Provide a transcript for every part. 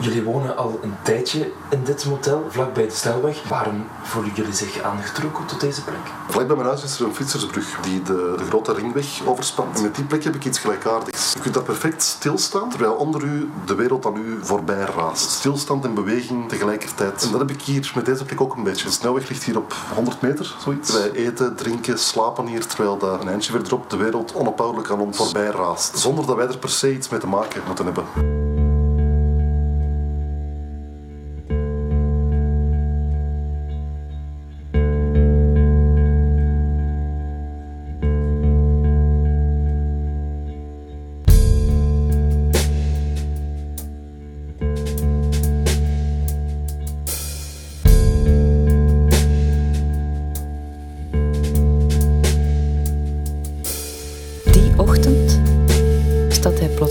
Jullie wonen al een tijdje in dit motel, vlakbij de Stelweg. Waarom voelen jullie zich aangetrokken tot deze plek? Vlak bij mijn huis is er een fietsersbrug die de, de grote ringweg overspant. Met die plek heb ik iets gelijkaardigs. Je kunt daar perfect stilstaan, terwijl onder u de wereld aan u voorbij raast. Stilstand en beweging tegelijkertijd. En dat heb ik hier met deze plek ook een beetje. De snelweg ligt hier op 100 meter, zoiets. Wij eten, drinken, slapen hier, terwijl dat een eindje verderop de wereld onophoudelijk aan ons voorbij raast. Zonder dat wij er per se iets mee te maken moeten hebben.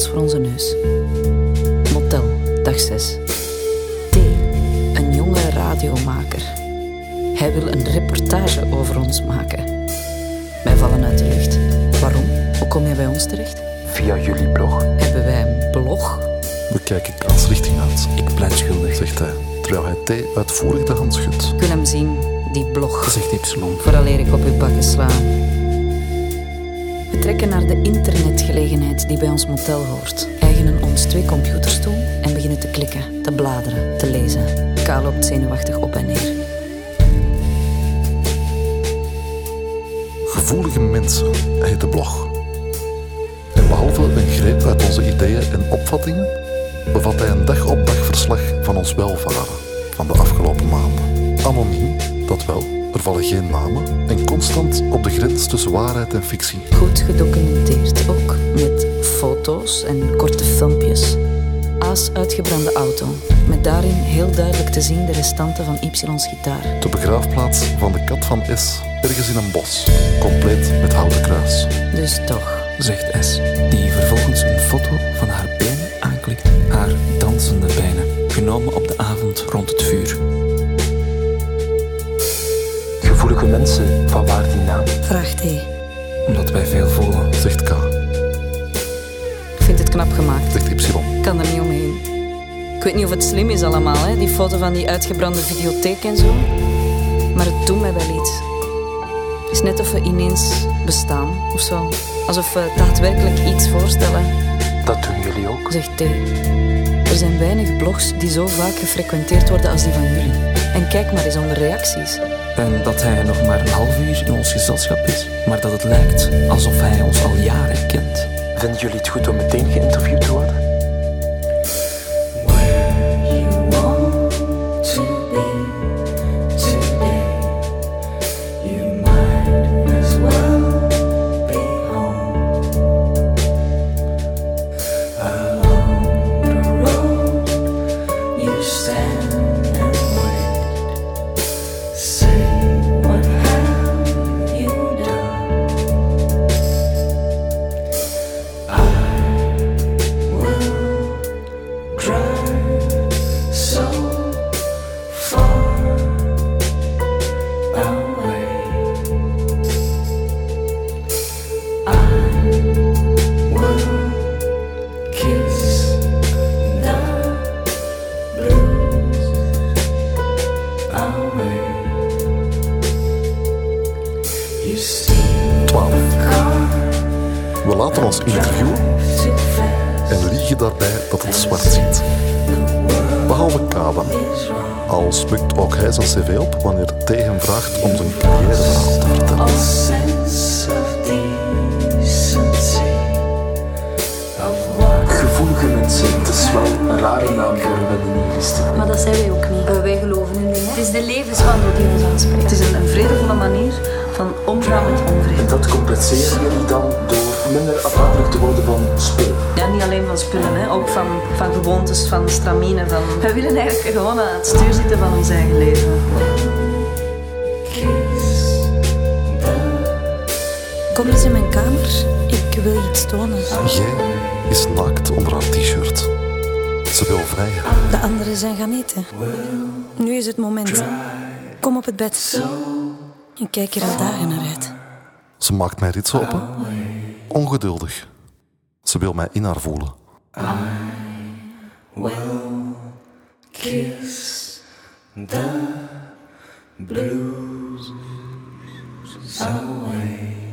Voor onze neus. Motel, dag 6. T, een jonge radiomaker. Hij wil een reportage over ons maken. Wij vallen uit de lucht. Waarom? Hoe kom jij bij ons terecht? Via jullie blog. Hebben wij een blog? We kijken kaas richting uit, Ik pleit schuldig, zegt hij, terwijl hij T uitvoerig de hand schudt. Ik wil hem zien, die blog. zegt Y. Vooraleer ik op uw bakken sla. We trekken naar de internetgelegenheid die bij ons motel hoort. Eigenen ons twee computers toe en beginnen te klikken, te bladeren, te lezen. K loopt zenuwachtig op en neer. Gevoelige mensen heet de blog. En behalve een greep uit onze ideeën en opvattingen, bevat hij een dag-op-dag verslag van ons welvaren van de afgelopen maanden. Anoniem, dat wel, er vallen geen namen en constant op de grens tussen waarheid en fictie. Goed gedocumenteerd ook, met foto's en korte filmpjes. A's uitgebrande auto, met daarin heel duidelijk te zien de restanten van Y's gitaar. De begraafplaats van de kat van S, ergens in een bos, compleet met houten kruis. Dus toch. Zegt S, die vervolgens een foto van haar benen aanklikt. Haar dansende benen, genomen op de avond rond het vuur. Mensen, van waar die naam? Vraagt hij. Omdat wij veel voelen. Zegt K, Ik vind het knap gemaakt. zegt Y. Ik kan er niet omheen. Ik weet niet of het slim is allemaal, hè? die foto van die uitgebrande videotheek en zo. Maar het doet mij wel iets. Het is net of we ineens bestaan of zo. Alsof we daadwerkelijk iets voorstellen, Dat doen jullie ook. zegt T. Er zijn weinig blogs die zo vaak gefrequenteerd worden als die van jullie. En kijk maar eens onder reacties. En dat hij nog maar een half uur in ons gezelschap is. Maar dat het lijkt alsof hij ons al jaren kent. Vinden jullie het goed om meteen geïnterviewd We laten ons interviewen en liegen daarbij dat het zwart ziet. Behalve Kaban. Al spukt ook hij zijn cv op wanneer tegen hem vraagt om zijn carrièreverhaal te vertellen. Gevoelige mensen, het is wel een rare naam voor een weddenieristen. Maar dat zijn wij ook niet. Eh, wij geloven in dingen. Het is de levenswandel die ons aanspreekt. Het is een, een vredevolle manier van omgaan dat compenseren jullie dan door minder afhankelijk te worden van spullen. Ja, niet alleen van spullen, hè. ook van, van gewoontes, van stramine. Van... We willen eigenlijk gewoon aan het stuur zitten van ons eigen leven. Kom eens in mijn kamer. Ik wil je iets tonen. Jij is naakt onder haar t-shirt. Ze wil vrijen. De anderen zijn gaan eten. Nu is het moment. Kom op het bed. Ik kijk er al dagen naar uit. Ze maakt mij ritsen open. Ongeduldig. Ze wil mij in haar voelen. kiss the blues away.